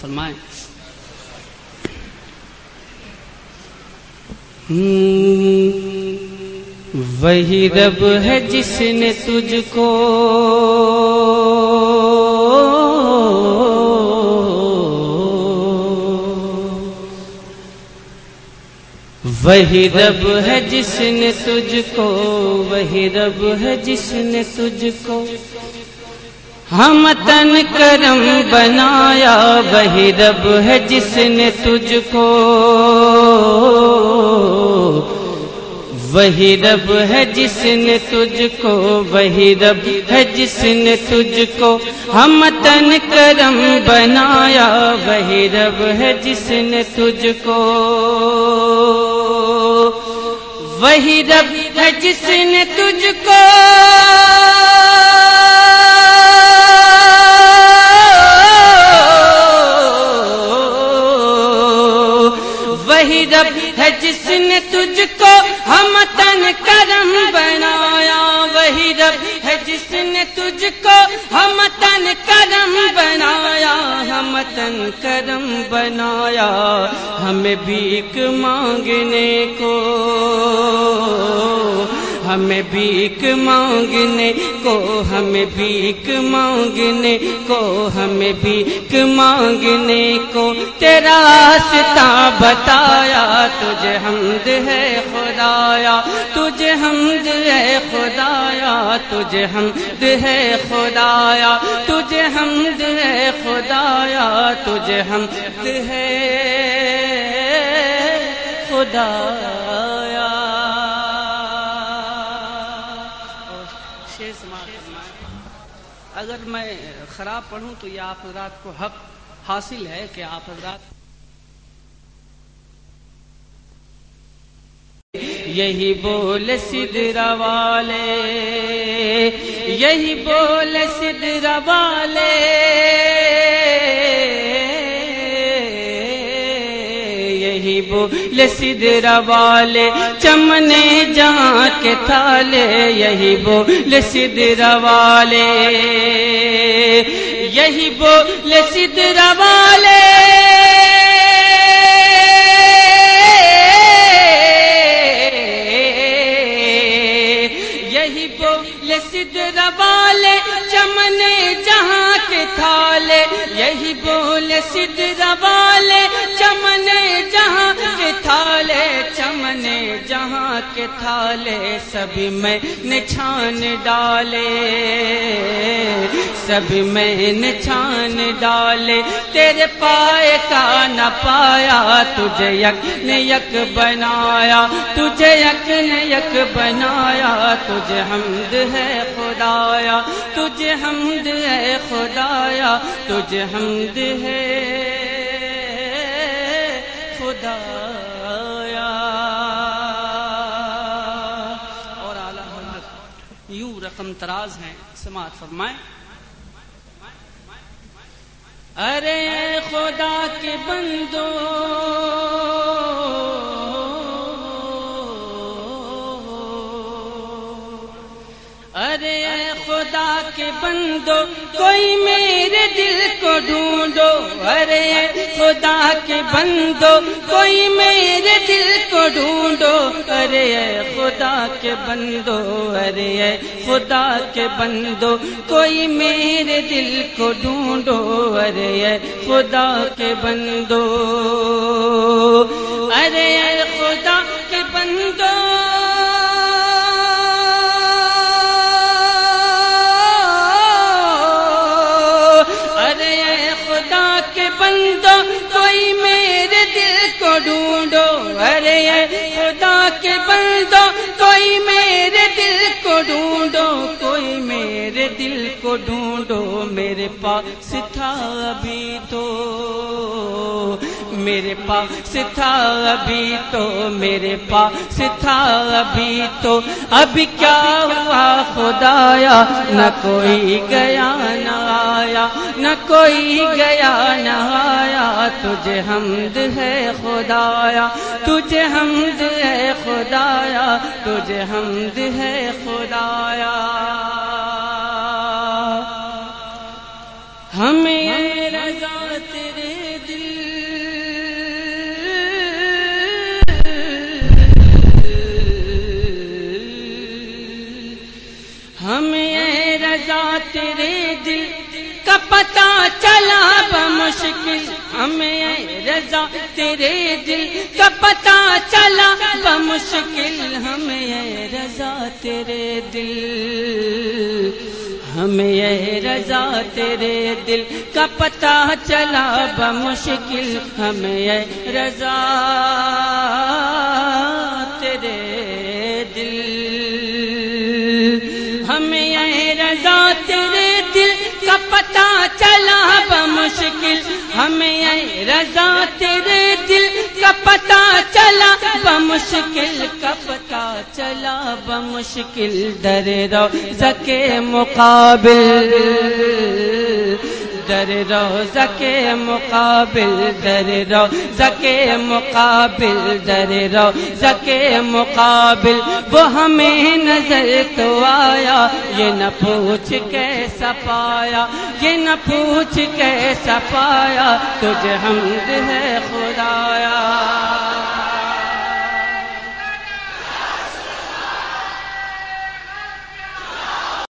فرمائیں۔ وہی رب ہے جس نے تجھ کو وہی رب ہے جس نے تجھ کو، وہی رب ہے جس نے تجھ کو ہم تن کرم بنایا، وہی رب ہے جس نے تجھ کو۔ وہی رب ہے جس نے تجھ کو، وہی رب ہے جس نے تجھ کو۔ ہم تن کرم بنایا، وہی رب ہے جس نے تجھ کو۔ وہی رب ہے جس نے تجھ کو۔ رب ہے جس نے تجھ کو ہم تن کرم بنایا۔ وہی رب ہے جس نے تجھ کو ہم تن کرم بنایا۔ ہم تن کرم بنایا۔ ہمیں بھیک مانگنے کو ہمیں بھیک مانگنے کو، ہمیں بھیک مانگنے کو، ہمیں بھیک مانگنے کو۔ تیرا ستا بتایا، تجھے حمد ہے خدایا۔ تجھے حمد ہے خدایا، تجھے حمد ہے خدایا۔ تجھے حمد ہے خدایا، تجھے حمد ہے خدایا۔ اگر میں خراب پڑھوں تو یہ آپ حضرات کو حق حاصل ہے کہ آپ حضرات یہی بول سدرا والے یہی بول سدرا والے یہی بول والے چمنے جہاں کے تھالے، یہی بول سدرا والے یہی بول سدرا والے یہی بول سدرا والے چمنے جہاں کے تھالے۔ یہی بول سدرا والے چمنے جہاں کے تھالے، چمنے جہاں کے تھالے سبھی میں نچھان ڈالے۔ سبھی میں نچھان ڈالے۔ تیرے پائے کا نہ پایا، تجھے یک نے یک بنایا۔ تجھے یک نے یک بنایا، تجھے حمد ہے خدایا۔ تجھے حمد ہے خدایا، تجھے حمد ہے۔ خدایا۔ اور اعلیٰ حضرت یوں رقم تراز ہیں سماعت فرمائیں۔ ارے خدا کے بندو خدا کے بندو، کوئی میرے دل کو ڈھونڈو۔ ارے خدا کے بندو، کوئی میرے دل کو ڈھونڈو۔ ارے خدا کے بندو، ارے خدا کے بندو، کوئی میرے دل کو ڈھونڈو۔ ارے خدا کے بندو۔ ارے خدا بندو کوئی میرے دل کو ڈھونڈو۔ ارے خدا کے بندو کوئی میرے دل کو ڈھونڈو۔ کوئی میرے دل کو ڈھونڈو۔ میرے پاس تھا ابھی تو۔ میرے پاس تھا، ابھی تو میرے پاس تھا، ابھی تو، ابھی کیا ہوا خدایا؟ نہ کوئی گیا، نہ آیا، نہ کوئی گیا، نہ آیا۔ تجھے حمد ہے خدایا، تجھے حمد ہے خدایا، تجھے حمد ہے خدایا۔ ہمیں تیرے دل کا پتا چلا، بمشکل ہمیں رضا تیرے دل۔ ہمیں رضا تیرے دل کا پتا چلا، بمشکل ہمیں رضا تیرے دل۔ ہمیں رضا تیرے پتا چلا بمشکل ہمیں رضا تیرے دل کا پتا چلا بمشکل کا پتا چلا بمشکل در رو کے مقابل۔ در روزہ کے مقابل، در روزہ کے مقابل، در روزہ کے مقابل، وہ ہمیں نظر تو آیا، یہ نہ پوچھ کیسا پایا، یہ نہ پوچھ کیسا پایا، تجھے حمد ہے خدایا۔